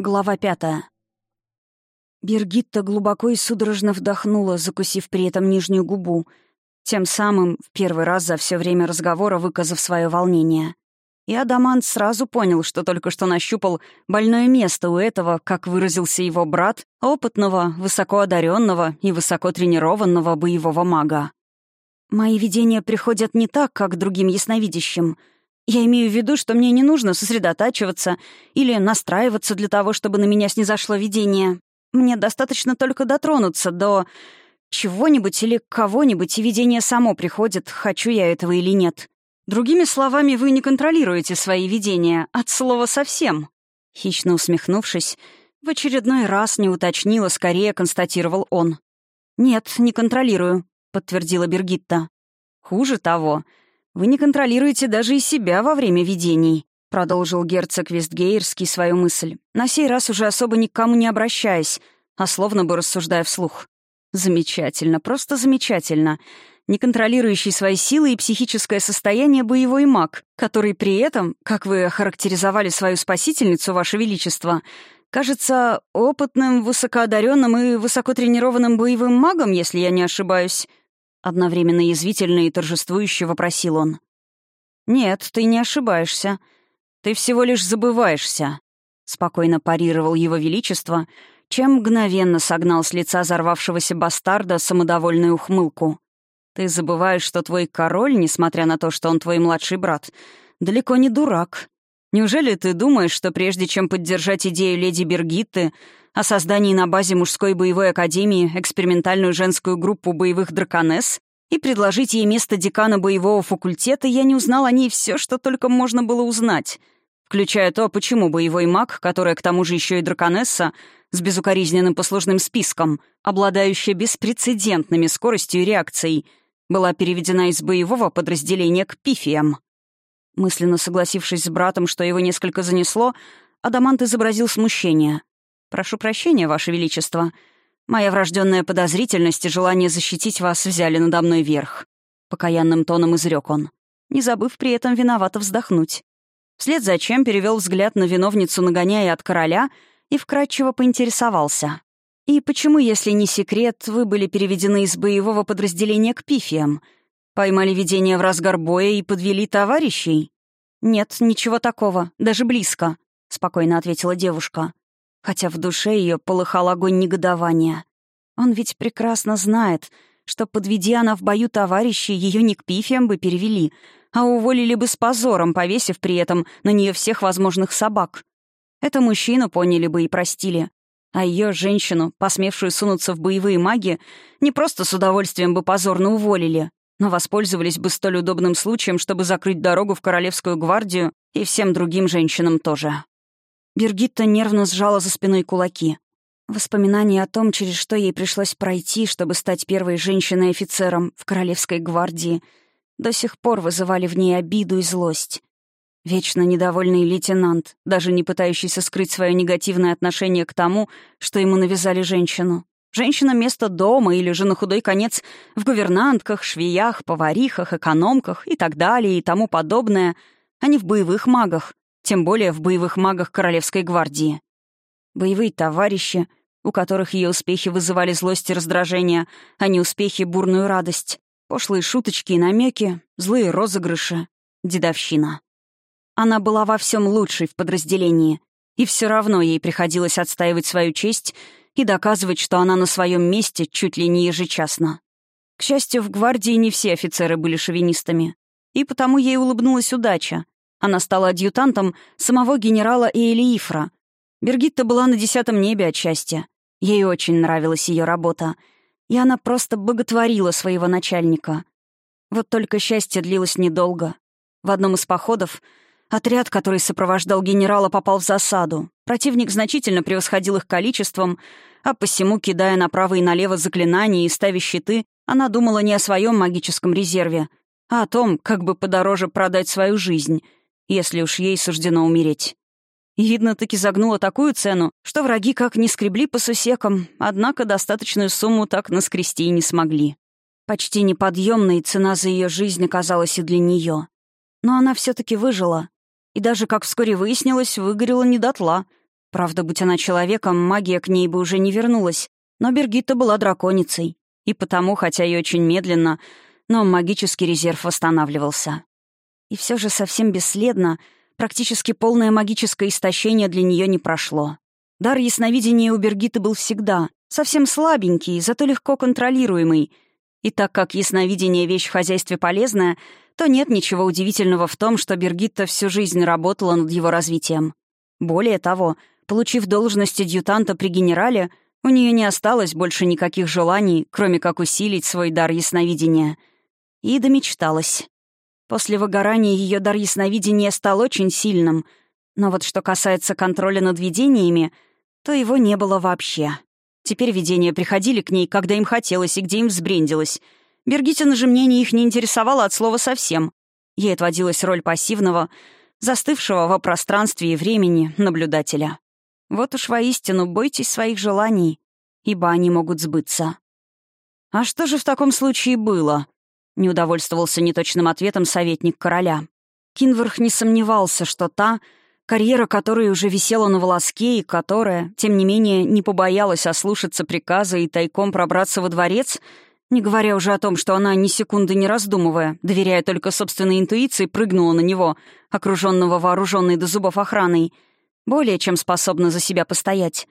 Глава пятая. Бергитта глубоко и судорожно вдохнула, закусив при этом нижнюю губу, тем самым в первый раз за все время разговора выказав свое волнение. И Адамант сразу понял, что только что нащупал больное место у этого, как выразился его брат, опытного, высокоодаренного и высокотренированного боевого мага. «Мои видения приходят не так, как другим ясновидящим», я имею в виду, что мне не нужно сосредотачиваться или настраиваться для того, чтобы на меня снизошло видение. Мне достаточно только дотронуться до чего-нибудь или кого-нибудь, и видение само приходит, хочу я этого или нет. Другими словами, вы не контролируете свои видения, от слова совсем. Хищно усмехнувшись, в очередной раз не уточнила, скорее констатировал он. «Нет, не контролирую», — подтвердила Бергитта. «Хуже того, вы не контролируете даже и себя во время видений», — продолжил герцог Вестгейрский свою мысль, на сей раз уже особо ни к кому не обращаясь, а словно бы рассуждая вслух. «Замечательно, просто замечательно. Неконтролирующий свои силы и психическое состояние боевой маг, который при этом, как вы охарактеризовали свою спасительницу, Ваше Величество, кажется опытным, высокоодаренным и высокотренированным боевым магом, если я не ошибаюсь. Одновременно язвительно и торжествующе вопросил он. «Нет, ты не ошибаешься. Ты всего лишь забываешься», — спокойно парировал его величество, чем мгновенно согнал с лица взорвавшегося бастарда самодовольную ухмылку. «Ты забываешь, что твой король, несмотря на то, что он твой младший брат, далеко не дурак. Неужели ты думаешь, что прежде чем поддержать идею леди Бергитты о создании на базе мужской боевой академии экспериментальную женскую группу боевых драконесс и предложить ей место декана боевого факультета, я не узнал о ней все, что только можно было узнать, включая то, почему боевой маг, которая к тому же еще и драконесса, с безукоризненным послужным списком, обладающая беспрецедентными скоростью и реакцией, была переведена из боевого подразделения к пифиям. Мысленно согласившись с братом, что его несколько занесло, Адамант изобразил смущение. «Прошу прощения, Ваше Величество. Моя врожденная подозрительность и желание защитить вас взяли надо мной верх», — покаянным тоном изрек он, не забыв при этом виновато вздохнуть. Вслед за чем перевел взгляд на виновницу нагоняя от короля и вкратчиво поинтересовался. «И почему, если не секрет, вы были переведены из боевого подразделения к пифиям? Поймали видение в разгар боя и подвели товарищей?» «Нет, ничего такого, даже близко», — спокойно ответила девушка хотя в душе ее полыхал огонь негодования. Он ведь прекрасно знает, что, подведи она в бою товарищей, ее не к пифиям бы перевели, а уволили бы с позором, повесив при этом на нее всех возможных собак. Это мужчину поняли бы и простили. А ее, женщину, посмевшую сунуться в боевые маги, не просто с удовольствием бы позорно уволили, но воспользовались бы столь удобным случаем, чтобы закрыть дорогу в Королевскую гвардию и всем другим женщинам тоже. Бергитта нервно сжала за спиной кулаки. Воспоминания о том, через что ей пришлось пройти, чтобы стать первой женщиной-офицером в Королевской гвардии, до сих пор вызывали в ней обиду и злость. Вечно недовольный лейтенант, даже не пытающийся скрыть свое негативное отношение к тому, что ему навязали женщину. Женщина место дома или же на худой конец в гувернантках, швеях, поварихах, экономках и так далее и тому подобное, а не в боевых магах, тем более в боевых магах Королевской гвардии. Боевые товарищи, у которых ее успехи вызывали злость и раздражение, а не успехи — бурную радость. Пошлые шуточки и намеки, злые розыгрыши, дедовщина. Она была во всем лучшей в подразделении, и все равно ей приходилось отстаивать свою честь и доказывать, что она на своем месте чуть ли не ежечасно. К счастью, в гвардии не все офицеры были шовинистами, и потому ей улыбнулась удача. Она стала адъютантом самого генерала Эйлиифра. Бергитта была на десятом небе от счастья. Ей очень нравилась ее работа. И она просто боготворила своего начальника. Вот только счастье длилось недолго. В одном из походов отряд, который сопровождал генерала, попал в засаду. Противник значительно превосходил их количеством, а посему, кидая направо и налево заклинания и ставя щиты, она думала не о своем магическом резерве, а о том, как бы подороже продать свою жизнь — если уж ей суждено умереть. И, видно, таки загнула такую цену, что враги как не скребли по сусекам, однако достаточную сумму так наскрести и не смогли. Почти неподъемной цена за ее жизнь оказалась и для нее. Но она все таки выжила. И даже, как вскоре выяснилось, выгорела не дотла. Правда, будь она человеком, магия к ней бы уже не вернулась. Но Бергитта была драконицей. И потому, хотя и очень медленно, но магический резерв восстанавливался. И все же совсем бесследно, практически полное магическое истощение для нее не прошло. Дар ясновидения у Бергиты был всегда, совсем слабенький, зато легко контролируемый. И так как ясновидение — вещь в хозяйстве полезная, то нет ничего удивительного в том, что Бергитта всю жизнь работала над его развитием. Более того, Получив должность адъютанта при генерале, у нее не осталось больше никаких желаний, кроме как усилить свой дар ясновидения. И домечталась. После выгорания ее дар ясновидения стал очень сильным, но вот что касается контроля над видениями, то его не было вообще. Теперь видения приходили к ней, когда им хотелось и где им взбрендилось. Бергитина же мнение их не интересовало от слова совсем. Ей отводилась роль пассивного, застывшего во пространстве и времени наблюдателя. Вот уж воистину бойтесь своих желаний, ибо они могут сбыться. «А что же в таком случае было?» — не удовольствовался неточным ответом советник короля. Кинверх не сомневался, что та, карьера которой уже висела на волоске и которая, тем не менее, не побоялась ослушаться приказа и тайком пробраться во дворец, не говоря уже о том, что она ни секунды не раздумывая, доверяя только собственной интуиции, прыгнула на него, окруженного вооруженной до зубов охраной — более чем способна за себя постоять.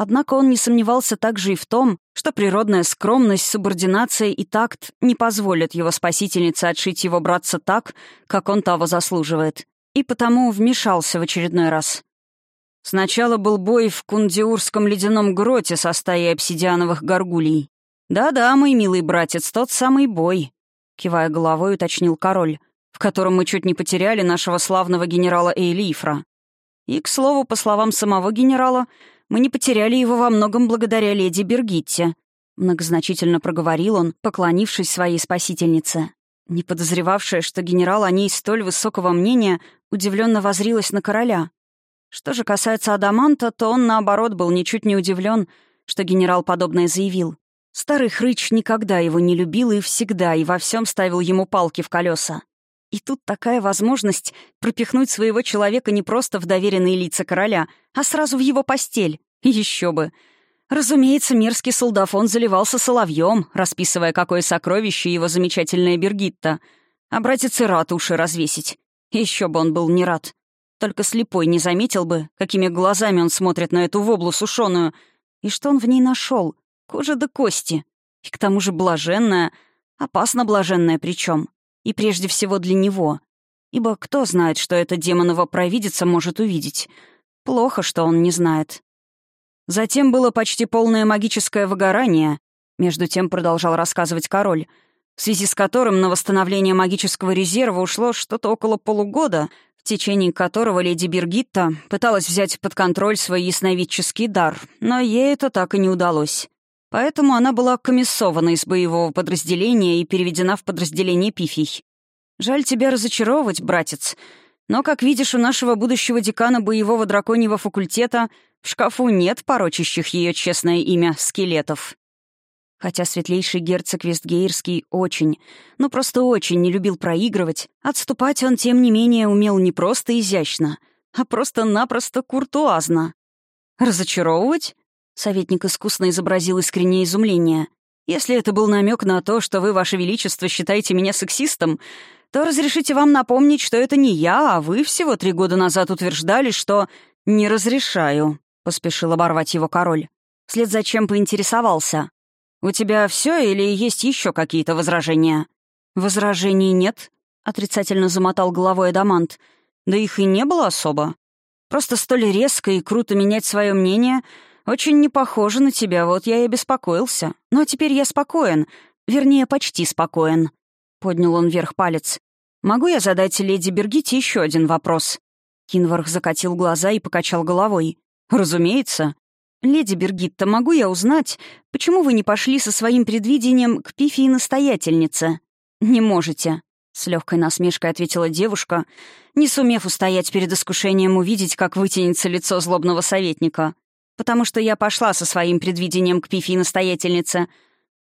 Однако он не сомневался также и в том, что природная скромность, субординация и такт не позволят его спасительнице отшить его братца так, как он того заслуживает. И потому вмешался в очередной раз. Сначала был бой в Кундиурском ледяном гроте со стаей обсидиановых горгулей. «Да-да, мой милый братец, тот самый бой», — кивая головой, уточнил король, в котором мы чуть не потеряли нашего славного генерала Эйлифра. И, к слову, по словам самого генерала, мы не потеряли его во многом благодаря леди Бергитте. Многозначительно проговорил он, поклонившись своей спасительнице. Не подозревавшая, что генерал о ней столь высокого мнения, удивленно возрилась на короля. Что же касается Адаманта, то он, наоборот, был ничуть не удивлен, что генерал подобное заявил. Старый хрыч никогда его не любил и всегда и во всем ставил ему палки в колеса. И тут такая возможность пропихнуть своего человека не просто в доверенные лица короля, а сразу в его постель. Еще бы. Разумеется, мерзкий солдафон заливался соловьем, расписывая, какое сокровище его замечательная Бергитта. А братец и рад уши развесить. Еще бы он был не рад. Только слепой не заметил бы, какими глазами он смотрит на эту воблу сушеную. И что он в ней нашел? Кожа до кости. И к тому же блаженная, опасно блаженная причем. И прежде всего для него. Ибо кто знает, что эта демонова провидица может увидеть? Плохо, что он не знает. Затем было почти полное магическое выгорание, между тем продолжал рассказывать король, в связи с которым на восстановление магического резерва ушло что-то около полугода, в течение которого леди Бергитта пыталась взять под контроль свой ясновидческий дар, но ей это так и не удалось. Поэтому она была комиссована из боевого подразделения и переведена в подразделение пифий. Жаль тебя разочаровывать, братец, но, как видишь, у нашего будущего декана боевого драконьего факультета в шкафу нет порочащих ее честное имя скелетов. Хотя светлейший герцог Вестгейрский очень, ну просто очень не любил проигрывать, отступать он, тем не менее, умел не просто изящно, а просто-напросто куртуазно. Разочаровывать? Советник искусно изобразил искреннее изумление. «Если это был намек на то, что вы, Ваше Величество, считаете меня сексистом, то разрешите вам напомнить, что это не я, а вы всего три года назад утверждали, что «не разрешаю», — поспешил оборвать его король. Вслед за чем поинтересовался. «У тебя все или есть еще какие-то возражения?» «Возражений нет», — отрицательно замотал головой Адамант. «Да их и не было особо. Просто столь резко и круто менять свое мнение — «Очень не похоже на тебя, вот я и беспокоился. Но теперь я спокоен. Вернее, почти спокоен». Поднял он вверх палец. «Могу я задать леди Бергите еще один вопрос?» Кинварх закатил глаза и покачал головой. «Разумеется. Леди Бергитта, могу я узнать, почему вы не пошли со своим предвидением к пифии-настоятельнице?» «Не можете», — с легкой насмешкой ответила девушка, не сумев устоять перед искушением увидеть, как вытянется лицо злобного советника потому что я пошла со своим предвидением к Пифи настоятельнице.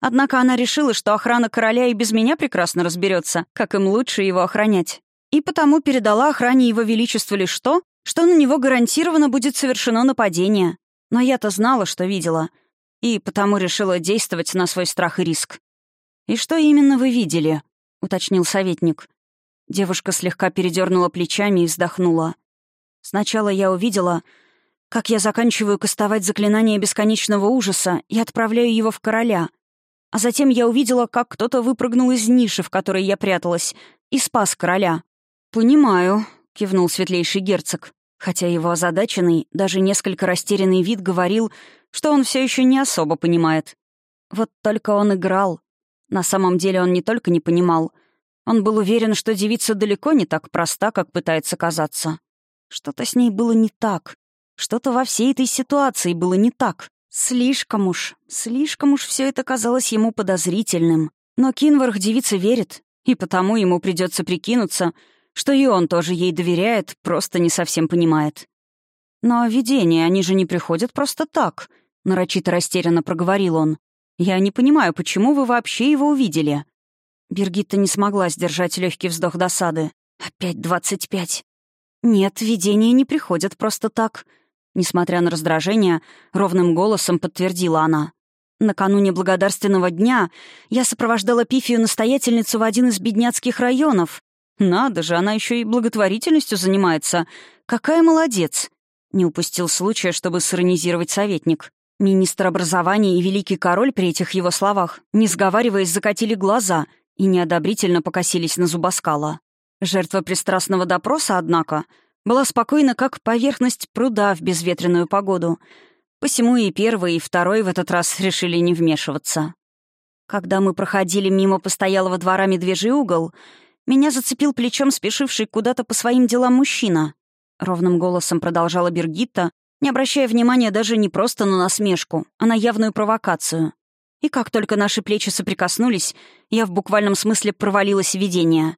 Однако она решила, что охрана короля и без меня прекрасно разберется, как им лучше его охранять. И потому передала охране его величества лишь то, что на него гарантированно будет совершено нападение. Но я-то знала, что видела, и потому решила действовать на свой страх и риск. «И что именно вы видели?» — уточнил советник. Девушка слегка передернула плечами и вздохнула. «Сначала я увидела, как я заканчиваю кастовать заклинание бесконечного ужаса и отправляю его в короля. А затем я увидела, как кто-то выпрыгнул из ниши, в которой я пряталась, и спас короля. «Понимаю», — кивнул светлейший герцог, хотя его озадаченный, даже несколько растерянный вид говорил, что он все еще не особо понимает. Вот только он играл. На самом деле он не только не понимал, он был уверен, что девица далеко не так проста, как пытается казаться. Что-то с ней было не так. Что-то во всей этой ситуации было не так. Слишком уж, слишком уж все это казалось ему подозрительным. Но Кинварх девице верит, и потому ему придется прикинуться, что и он тоже ей доверяет, просто не совсем понимает. «Но видения, они же не приходят просто так», — нарочито растерянно проговорил он. «Я не понимаю, почему вы вообще его увидели?» Бергитта не смогла сдержать легкий вздох досады. «Опять двадцать пять». «Нет, видения не приходят просто так», — несмотря на раздражение, ровным голосом подтвердила она. Накануне благодарственного дня я сопровождала Пифию-настоятельницу в один из бедняцких районов. Надо же, она еще и благотворительностью занимается. Какая молодец! Не упустил случая, чтобы сиронизировать советник. Министр образования и великий король при этих его словах, не сговариваясь, закатили глаза и неодобрительно покосились на зубоскала. Жертва пристрастного допроса, однако, была спокойна, как поверхность пруда в безветренную погоду — Посему и первый, и второй в этот раз решили не вмешиваться. Когда мы проходили мимо постоялого двора «Медвежий угол», меня зацепил плечом спешивший куда-то по своим делам мужчина. Ровным голосом продолжала Бергитта, не обращая внимания даже не просто на насмешку, а на явную провокацию. И как только наши плечи соприкоснулись, я в буквальном смысле провалилась в видение.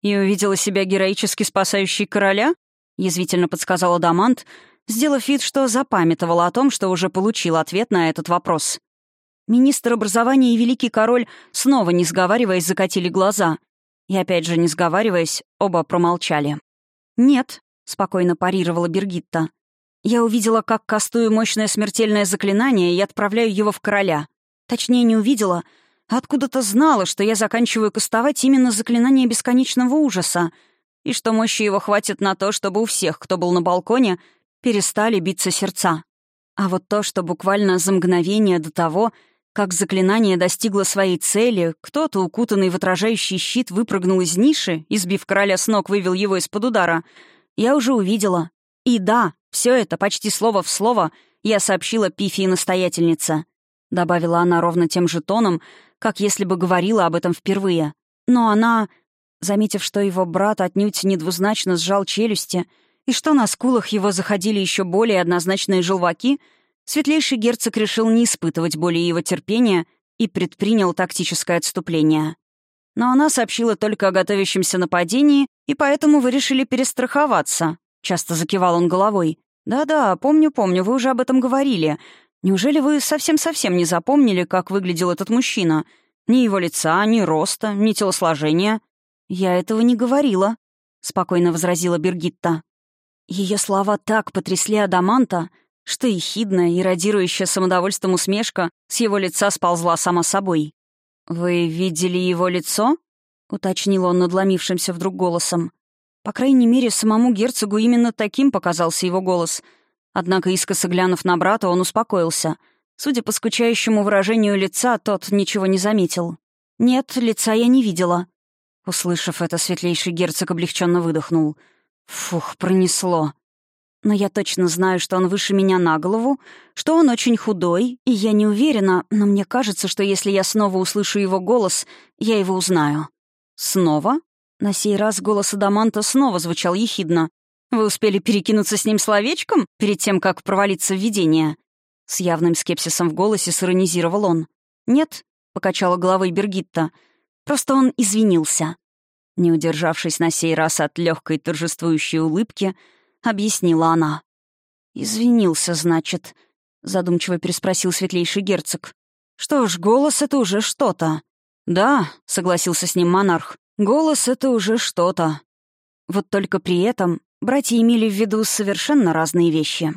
«И увидела себя героически спасающей короля?» — язвительно подсказала Дамант, сделав вид, что запамятовала о том, что уже получил ответ на этот вопрос. Министр образования и великий король, снова не сговариваясь, закатили глаза. И опять же, не сговариваясь, оба промолчали. «Нет», — спокойно парировала Бергитта. «Я увидела, как кастую мощное смертельное заклинание и отправляю его в короля. Точнее, не увидела, а откуда-то знала, что я заканчиваю кастовать именно заклинание бесконечного ужаса, и что мощи его хватит на то, чтобы у всех, кто был на балконе, перестали биться сердца. А вот то, что буквально за мгновение до того, как заклинание достигло своей цели, кто-то, укутанный в отражающий щит, выпрыгнул из ниши и, сбив короля с ног, вывел его из-под удара, я уже увидела. И да, все это почти слово в слово я сообщила Пифии настоятельнице. Добавила она ровно тем же тоном, как если бы говорила об этом впервые. Но она, заметив, что его брат отнюдь недвузначно сжал челюсти, и что на скулах его заходили еще более однозначные желваки, светлейший герцог решил не испытывать более его терпения и предпринял тактическое отступление. Но она сообщила только о готовящемся нападении, и поэтому вы решили перестраховаться. Часто закивал он головой. «Да-да, помню-помню, вы уже об этом говорили. Неужели вы совсем-совсем не запомнили, как выглядел этот мужчина? Ни его лица, ни роста, ни телосложения?» «Я этого не говорила», — спокойно возразила Бергитта. Ее слова так потрясли Адаманта, что ехидная и радирующая самодовольством усмешка с его лица сползла сама собой. «Вы видели его лицо?» — уточнил он надломившимся вдруг голосом. По крайней мере, самому герцогу именно таким показался его голос. Однако, искоса глянув на брата, он успокоился. Судя по скучающему выражению лица, тот ничего не заметил. «Нет, лица я не видела». Услышав это, светлейший герцог облегченно выдохнул — Фух, пронесло. Но я точно знаю, что он выше меня на голову, что он очень худой, и я не уверена, но мне кажется, что если я снова услышу его голос, я его узнаю. Снова? На сей раз голос Адаманта снова звучал ехидно. Вы успели перекинуться с ним словечком перед тем, как провалиться в видение? С явным скепсисом в голосе сиронизировал он. «Нет», — покачала головой Бергитта, — «просто он извинился». Не удержавшись на сей раз от легкой торжествующей улыбки, объяснила она. «Извинился, значит», — задумчиво переспросил светлейший герцог. «Что ж, голос — это уже что-то». «Да», — согласился с ним монарх, — «голос — это уже что-то». Вот только при этом братья имели в виду совершенно разные вещи.